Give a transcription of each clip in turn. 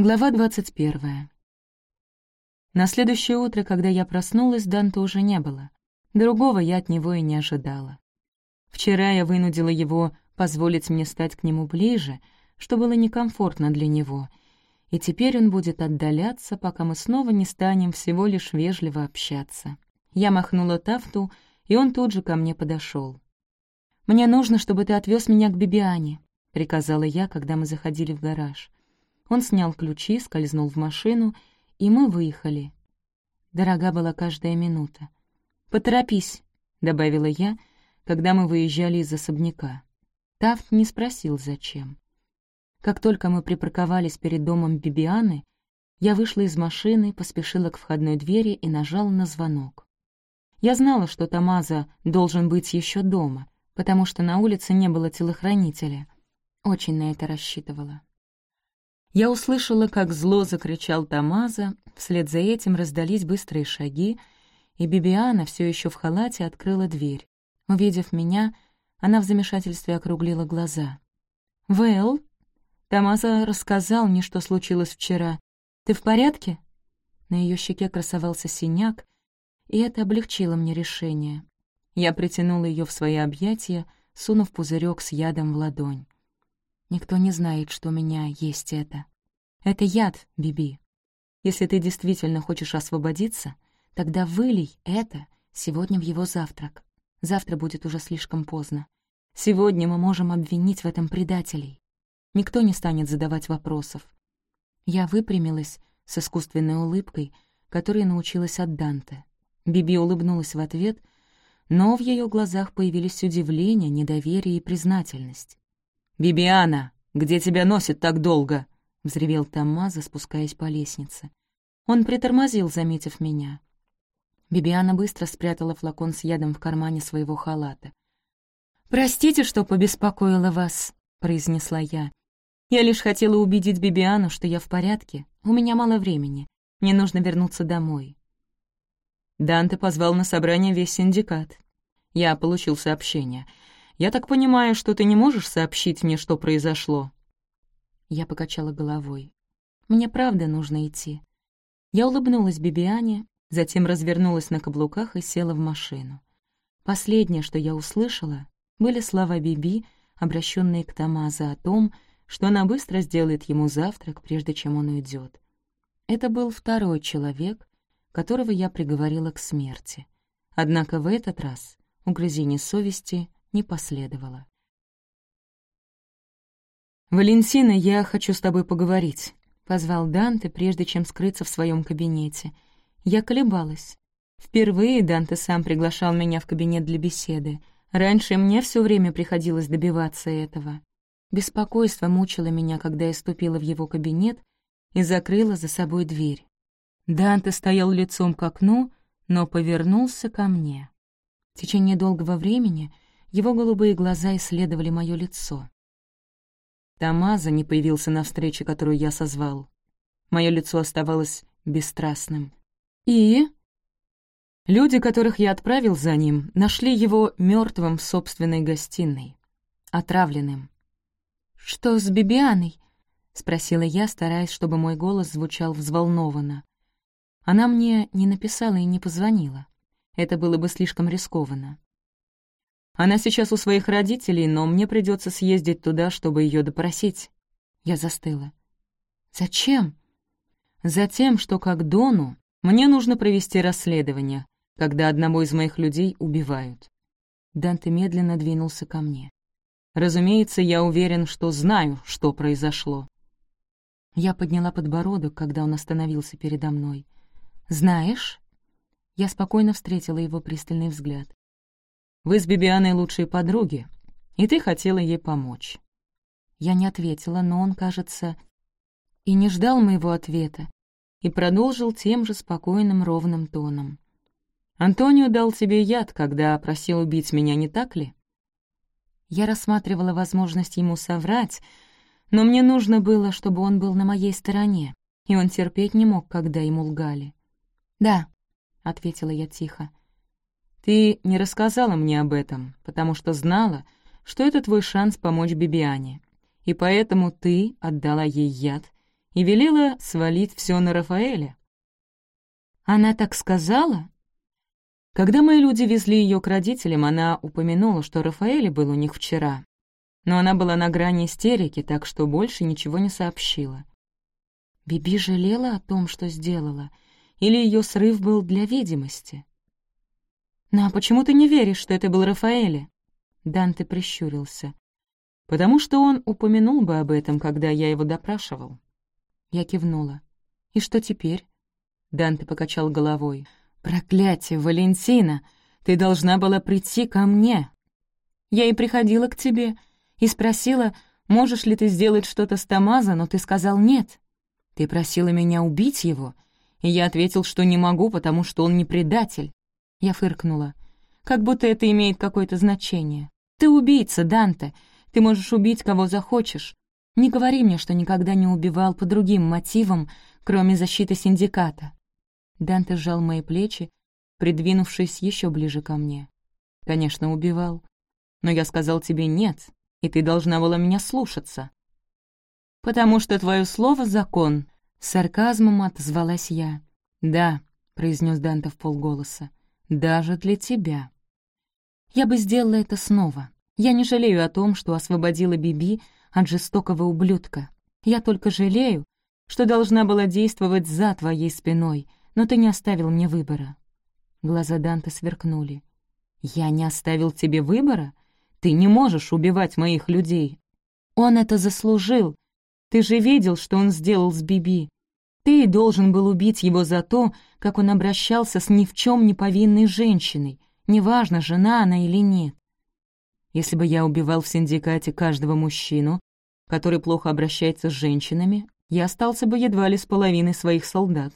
Глава двадцать первая. На следующее утро, когда я проснулась, Данта уже не было. Другого я от него и не ожидала. Вчера я вынудила его позволить мне стать к нему ближе, что было некомфортно для него, и теперь он будет отдаляться, пока мы снова не станем всего лишь вежливо общаться. Я махнула Тафту, и он тут же ко мне подошел. «Мне нужно, чтобы ты отвез меня к Бибиане», — приказала я, когда мы заходили в гараж. Он снял ключи, скользнул в машину, и мы выехали. Дорога была каждая минута. «Поторопись», — добавила я, когда мы выезжали из особняка. Тафт не спросил, зачем. Как только мы припарковались перед домом Бибианы, я вышла из машины, поспешила к входной двери и нажала на звонок. Я знала, что Тамаза должен быть еще дома, потому что на улице не было телохранителя. Очень на это рассчитывала. Я услышала, как зло закричал Тамаза, вслед за этим раздались быстрые шаги, и Бибиана, все еще в халате, открыла дверь. Увидев меня, она в замешательстве округлила глаза. «Вэл?» Тамаза рассказал мне, что случилось вчера. «Ты в порядке?» На ее щеке красовался синяк, и это облегчило мне решение. Я притянула ее в свои объятия, сунув пузырек с ядом в ладонь. Никто не знает, что у меня есть это. Это яд, Биби. Если ты действительно хочешь освободиться, тогда вылей это сегодня в его завтрак. Завтра будет уже слишком поздно. Сегодня мы можем обвинить в этом предателей. Никто не станет задавать вопросов. Я выпрямилась с искусственной улыбкой, которой научилась от Данте. Биби улыбнулась в ответ, но в ее глазах появились удивление, недоверие и признательность. «Бибиана, где тебя носит так долго?» — взревел Таммаза, спускаясь по лестнице. Он притормозил, заметив меня. Бибиана быстро спрятала флакон с ядом в кармане своего халата. «Простите, что побеспокоила вас», — произнесла я. «Я лишь хотела убедить Бибиану, что я в порядке. У меня мало времени. Мне нужно вернуться домой». Данте позвал на собрание весь синдикат. Я получил сообщение — я так понимаю, что ты не можешь сообщить мне, что произошло?» Я покачала головой. «Мне правда нужно идти». Я улыбнулась Бибиане, затем развернулась на каблуках и села в машину. Последнее, что я услышала, были слова Биби, обращенные к Тамаза о том, что она быстро сделает ему завтрак, прежде чем он уйдет. Это был второй человек, которого я приговорила к смерти. Однако в этот раз угрызение совести не последовало. «Валентина, я хочу с тобой поговорить», — позвал Данте, прежде чем скрыться в своем кабинете. Я колебалась. Впервые Данте сам приглашал меня в кабинет для беседы. Раньше мне все время приходилось добиваться этого. Беспокойство мучило меня, когда я ступила в его кабинет и закрыла за собой дверь. Данте стоял лицом к окну, но повернулся ко мне. В течение долгого времени — его голубые глаза исследовали мое лицо. Тамаза не появился на встрече, которую я созвал. Мое лицо оставалось бесстрастным. «И?» Люди, которых я отправил за ним, нашли его мертвым в собственной гостиной, отравленным. «Что с Бибианой?» — спросила я, стараясь, чтобы мой голос звучал взволнованно. Она мне не написала и не позвонила. Это было бы слишком рискованно. Она сейчас у своих родителей, но мне придется съездить туда, чтобы ее допросить. Я застыла. Зачем? Затем, что как Дону мне нужно провести расследование, когда одного из моих людей убивают. Данте медленно двинулся ко мне. Разумеется, я уверен, что знаю, что произошло. Я подняла подбородок, когда он остановился передо мной. «Знаешь?» Я спокойно встретила его пристальный взгляд. Вы с Бибианой лучшие подруги, и ты хотела ей помочь». Я не ответила, но он, кажется, и не ждал моего ответа, и продолжил тем же спокойным ровным тоном. «Антонио дал тебе яд, когда просил убить меня, не так ли?» Я рассматривала возможность ему соврать, но мне нужно было, чтобы он был на моей стороне, и он терпеть не мог, когда ему лгали. «Да», — ответила я тихо, ты не рассказала мне об этом, потому что знала, что это твой шанс помочь Бибиане, и поэтому ты отдала ей яд и велела свалить все на Рафаэля. Она так сказала? Когда мои люди везли ее к родителям, она упомянула, что Рафаэль был у них вчера. Но она была на грани истерики, так что больше ничего не сообщила. Биби жалела о том, что сделала, или ее срыв был для видимости? «Ну а почему ты не веришь, что это был Рафаэль?» Данте прищурился. «Потому что он упомянул бы об этом, когда я его допрашивал». Я кивнула. «И что теперь?» Данте покачал головой. «Проклятие, Валентина! Ты должна была прийти ко мне!» «Я и приходила к тебе и спросила, можешь ли ты сделать что-то с Тамаза, но ты сказал нет. Ты просила меня убить его, и я ответил, что не могу, потому что он не предатель. Я фыркнула. Как будто это имеет какое-то значение. Ты убийца, Данте. Ты можешь убить, кого захочешь. Не говори мне, что никогда не убивал по другим мотивам, кроме защиты синдиката. Данте сжал мои плечи, придвинувшись еще ближе ко мне. «Конечно, убивал. Но я сказал тебе «нет», и ты должна была меня слушаться». «Потому что твое слово — закон», — сарказмом отозвалась я. «Да», — произнес Данте в полголоса, — «даже для тебя». Я бы сделала это снова. Я не жалею о том, что освободила Биби от жестокого ублюдка. Я только жалею, что должна была действовать за твоей спиной, но ты не оставил мне выбора». Глаза Данте сверкнули. «Я не оставил тебе выбора? Ты не можешь убивать моих людей. Он это заслужил. Ты же видел, что он сделал с Биби. Ты должен был убить его за то, как он обращался с ни в чем не повинной женщиной, неважно, жена она или нет. Если бы я убивал в синдикате каждого мужчину, который плохо обращается с женщинами, я остался бы едва ли с половиной своих солдат.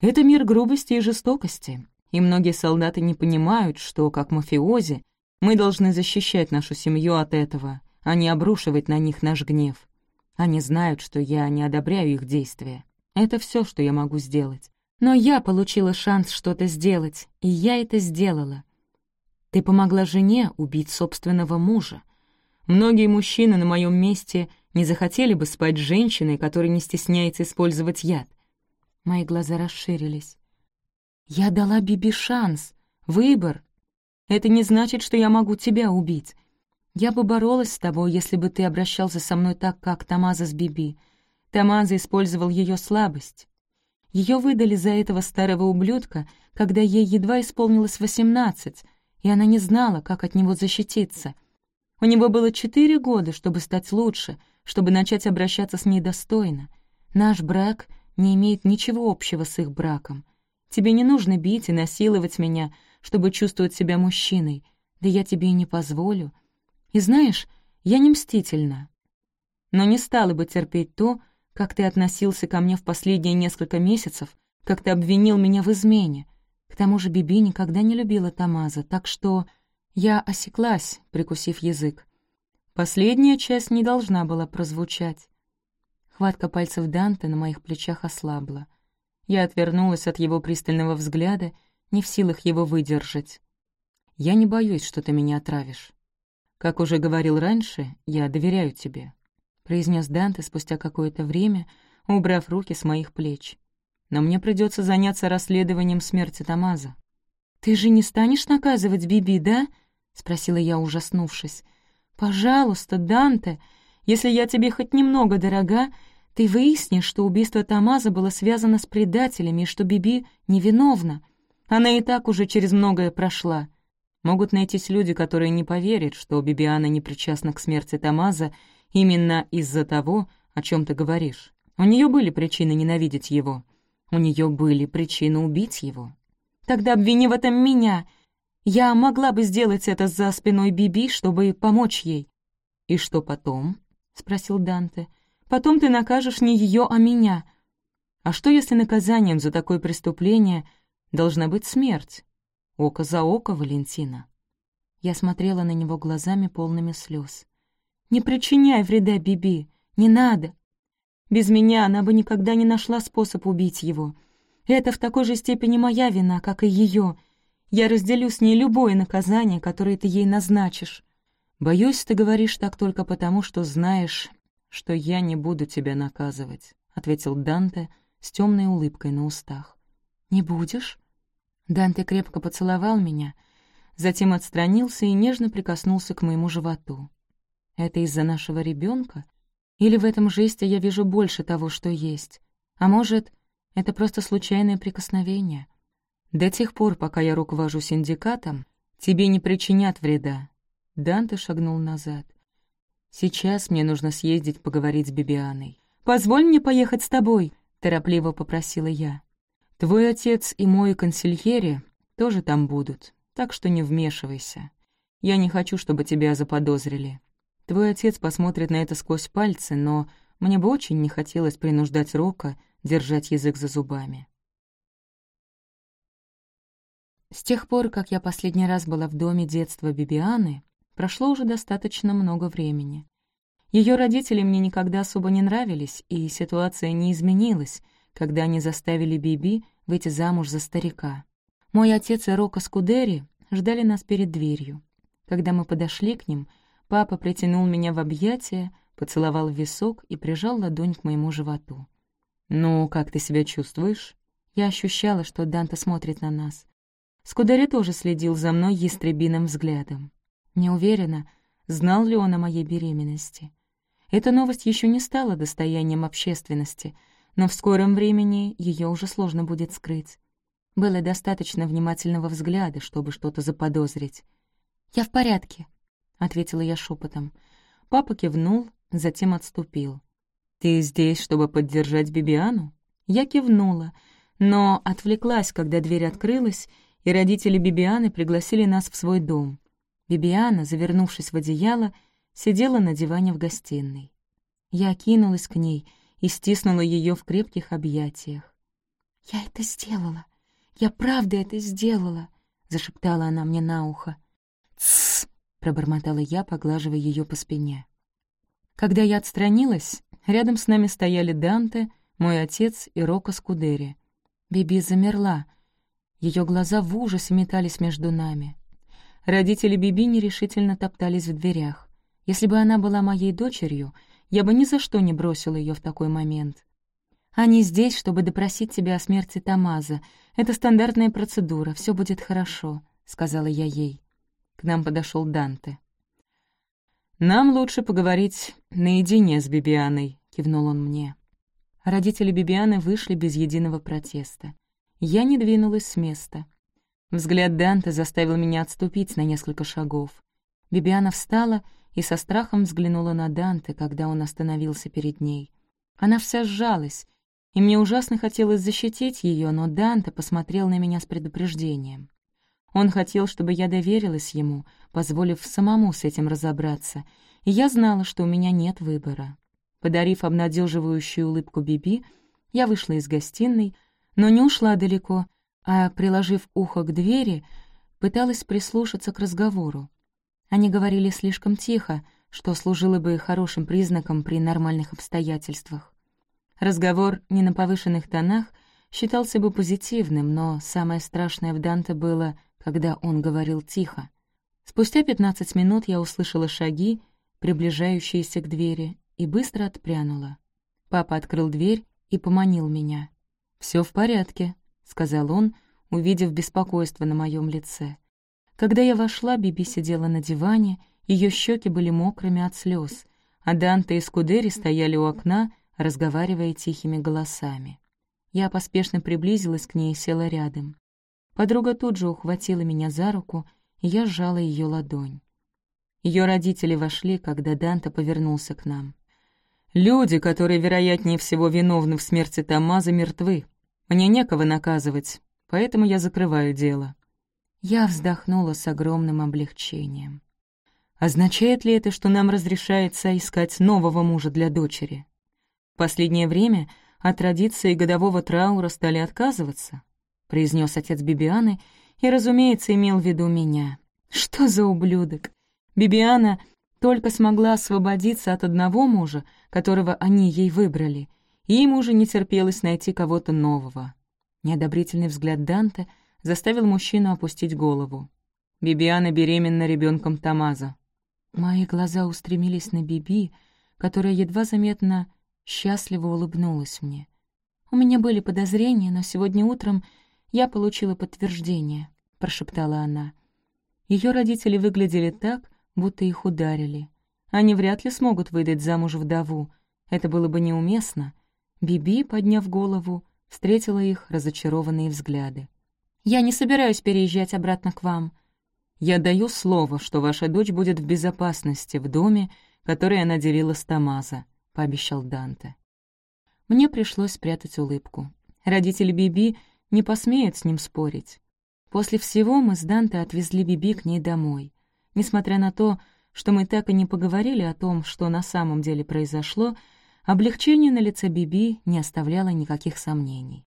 Это мир грубости и жестокости, и многие солдаты не понимают, что, как мафиози, мы должны защищать нашу семью от этого, а не обрушивать на них наш гнев. Они знают, что я не одобряю их действия. Это все, что я могу сделать. Но я получила шанс что-то сделать, и я это сделала. Ты помогла жене убить собственного мужа. Многие мужчины на моем месте не захотели бы спать с женщиной, которая не стесняется использовать яд. Мои глаза расширились. «Я дала Биби шанс, выбор. Это не значит, что я могу тебя убить. Я бы боролась с тобой, если бы ты обращался со мной так, как Тамаза с Биби. Тамаза использовал ее слабость. Ее выдали за этого старого ублюдка, когда ей едва исполнилось восемнадцать, и она не знала, как от него защититься. У него было четыре года, чтобы стать лучше, чтобы начать обращаться с ней достойно. Наш брак не имеет ничего общего с их браком. Тебе не нужно бить и насиловать меня, чтобы чувствовать себя мужчиной, да я тебе и не позволю. И знаешь, я не мстительна. Но не стала бы терпеть то, как ты относился ко мне в последние несколько месяцев, как ты обвинил меня в измене. К тому же Биби никогда не любила Тамаза, так что я осеклась, прикусив язык. Последняя часть не должна была прозвучать. Хватка пальцев Данте на моих плечах ослабла. Я отвернулась от его пристального взгляда, не в силах его выдержать. «Я не боюсь, что ты меня отравишь. Как уже говорил раньше, я доверяю тебе», — произнес Данте спустя какое-то время, убрав руки с моих плеч. «Но мне придется заняться расследованием смерти Тамаза». «Ты же не станешь наказывать Биби, да?» — спросила я, ужаснувшись. «Пожалуйста, Данте, если я тебе хоть немного дорога, ты выяснишь, что убийство Тамаза было связано с предателями и что Биби невиновна. Она и так уже через многое прошла. Могут найтись люди, которые не поверят, что Бибиана не причастна к смерти Тамаза именно из-за того, о чем ты говоришь. У нее были причины ненавидеть его. У нее были причины убить его. Тогда обвини в этом меня. Я могла бы сделать это за спиной Биби, чтобы помочь ей. И что потом? — спросил Данте. «Потом ты накажешь не ее, а меня. А что, если наказанием за такое преступление должна быть смерть? Око за око, Валентина». Я смотрела на него глазами полными слез. «Не причиняй вреда Биби, не надо. Без меня она бы никогда не нашла способ убить его. Это в такой же степени моя вина, как и ее. Я разделю с ней любое наказание, которое ты ей назначишь. «Боюсь, ты говоришь так только потому, что знаешь, что я не буду тебя наказывать», — ответил Данте с темной улыбкой на устах. «Не будешь?» Данте крепко поцеловал меня, затем отстранился и нежно прикоснулся к моему животу. «Это из-за нашего ребенка? Или в этом жесте я вижу больше того, что есть? А может, это просто случайное прикосновение? До тех пор, пока я руковожу синдикатом, тебе не причинят вреда». Данте шагнул назад. «Сейчас мне нужно съездить поговорить с Бибианой». «Позволь мне поехать с тобой», — торопливо попросила я. «Твой отец и мой консильери тоже там будут, так что не вмешивайся. Я не хочу, чтобы тебя заподозрили. Твой отец посмотрит на это сквозь пальцы, но мне бы очень не хотелось принуждать Рока держать язык за зубами». С тех пор, как я последний раз была в доме детства Бибианы, прошло уже достаточно много времени. Ее родители мне никогда особо не нравились, и ситуация не изменилась, когда они заставили Биби выйти замуж за старика. Мой отец и Рока Скудери ждали нас перед дверью. Когда мы подошли к ним, папа притянул меня в объятия, поцеловал в висок и прижал ладонь к моему животу. «Ну, как ты себя чувствуешь?» Я ощущала, что Данта смотрит на нас. Скудери тоже следил за мной ястребиным взглядом. Не уверена, знал ли он о моей беременности. Эта новость еще не стала достоянием общественности, но в скором времени ее уже сложно будет скрыть. Было достаточно внимательного взгляда, чтобы что-то заподозрить. «Я в порядке», — ответила я шепотом. Папа кивнул, затем отступил. «Ты здесь, чтобы поддержать Бибиану?» Я кивнула, но отвлеклась, когда дверь открылась, и родители Бибианы пригласили нас в свой дом. Бибиана, завернувшись в одеяло, сидела на диване в гостиной. Я кинулась к ней и стиснула ее в крепких объятиях. «Я это сделала! Я правда это сделала!» — зашептала она мне на ухо. Пробормотала я, поглаживая ее по спине. Когда я отстранилась, рядом с нами стояли Данте, мой отец и Рока Скудери. Биби замерла. Ее глаза в ужасе метались между нами. Родители Биби нерешительно топтались в дверях. Если бы она была моей дочерью, я бы ни за что не бросила ее в такой момент. Они здесь, чтобы допросить тебя о смерти Тамаза. Это стандартная процедура, все будет хорошо», — сказала я ей. К нам подошел Данте. «Нам лучше поговорить наедине с Бибианой», — кивнул он мне. Родители Бибианы вышли без единого протеста. Я не двинулась с места. Взгляд Данте заставил меня отступить на несколько шагов. Бибиана встала и со страхом взглянула на Данте, когда он остановился перед ней. Она вся сжалась, и мне ужасно хотелось защитить ее, но Данте посмотрел на меня с предупреждением. Он хотел, чтобы я доверилась ему, позволив самому с этим разобраться, и я знала, что у меня нет выбора. Подарив обнадеживающую улыбку Биби, я вышла из гостиной, но не ушла далеко, а, приложив ухо к двери, пыталась прислушаться к разговору. Они говорили слишком тихо, что служило бы хорошим признаком при нормальных обстоятельствах. Разговор не на повышенных тонах считался бы позитивным, но самое страшное в Данте было, когда он говорил тихо. Спустя пятнадцать минут я услышала шаги, приближающиеся к двери, и быстро отпрянула. Папа открыл дверь и поманил меня. Все в порядке», — сказал он, увидев беспокойство на моем лице. Когда я вошла, Биби сидела на диване, ее щеки были мокрыми от слез, а Данте и Скудери стояли у окна, разговаривая тихими голосами. Я поспешно приблизилась к ней и села рядом. Подруга тут же ухватила меня за руку, и я сжала ее ладонь. Ее родители вошли, когда Данте повернулся к нам. «Люди, которые, вероятнее всего, виновны в смерти Тамаза, мертвы. Мне некого наказывать, поэтому я закрываю дело. Я вздохнула с огромным облегчением. Означает ли это, что нам разрешается искать нового мужа для дочери? В последнее время от традиции годового траура стали отказываться, произнес отец Бибианы и, разумеется, имел в виду меня. Что за ублюдок? Бибиана только смогла освободиться от одного мужа, которого они ей выбрали, и им уже не терпелось найти кого-то нового. Неодобрительный взгляд Данте — заставил мужчину опустить голову. Бибиана беременна ребенком Тамаза. Мои глаза устремились на Биби, которая едва заметно счастливо улыбнулась мне. «У меня были подозрения, но сегодня утром я получила подтверждение», — прошептала она. Ее родители выглядели так, будто их ударили. Они вряд ли смогут выдать замуж вдову. Это было бы неуместно. Биби, подняв голову, встретила их разочарованные взгляды. «Я не собираюсь переезжать обратно к вам». «Я даю слово, что ваша дочь будет в безопасности в доме, который она делила с Тамаза», — пообещал Данте. Мне пришлось спрятать улыбку. Родители Биби не посмеют с ним спорить. После всего мы с Данте отвезли Биби к ней домой. Несмотря на то, что мы так и не поговорили о том, что на самом деле произошло, облегчение на лице Биби не оставляло никаких сомнений.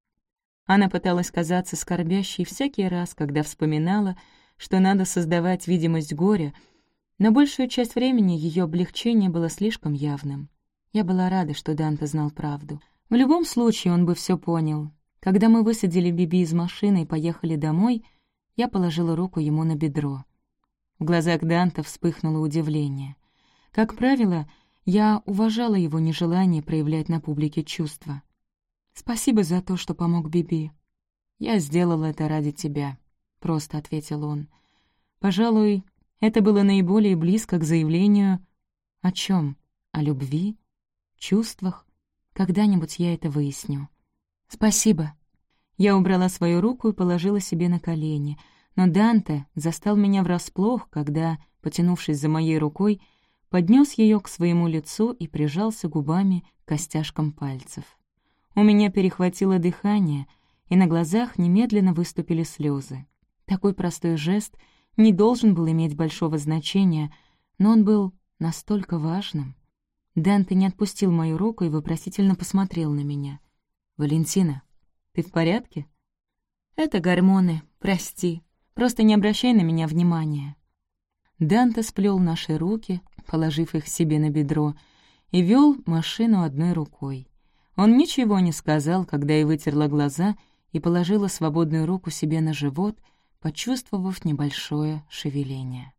Она пыталась казаться скорбящей всякий раз, когда вспоминала, что надо создавать видимость горя, но большую часть времени ее облегчение было слишком явным. Я была рада, что Данте знал правду. В любом случае он бы все понял. Когда мы высадили Биби из машины и поехали домой, я положила руку ему на бедро. В глазах Данта вспыхнуло удивление. Как правило, я уважала его нежелание проявлять на публике чувства. «Спасибо за то, что помог Биби. Я сделал это ради тебя», — просто ответил он. «Пожалуй, это было наиболее близко к заявлению о чем? О любви? Чувствах? Когда-нибудь я это выясню». «Спасибо». Я убрала свою руку и положила себе на колени, но Данте застал меня врасплох, когда, потянувшись за моей рукой, поднес ее к своему лицу и прижался губами к костяшкам пальцев. У меня перехватило дыхание, и на глазах немедленно выступили слезы. Такой простой жест не должен был иметь большого значения, но он был настолько важным. Данте не отпустил мою руку и вопросительно посмотрел на меня. «Валентина, ты в порядке?» «Это гормоны, прости. Просто не обращай на меня внимания». Данте сплел наши руки, положив их себе на бедро, и вел машину одной рукой. Он ничего не сказал, когда я вытерла глаза и положила свободную руку себе на живот, почувствовав небольшое шевеление.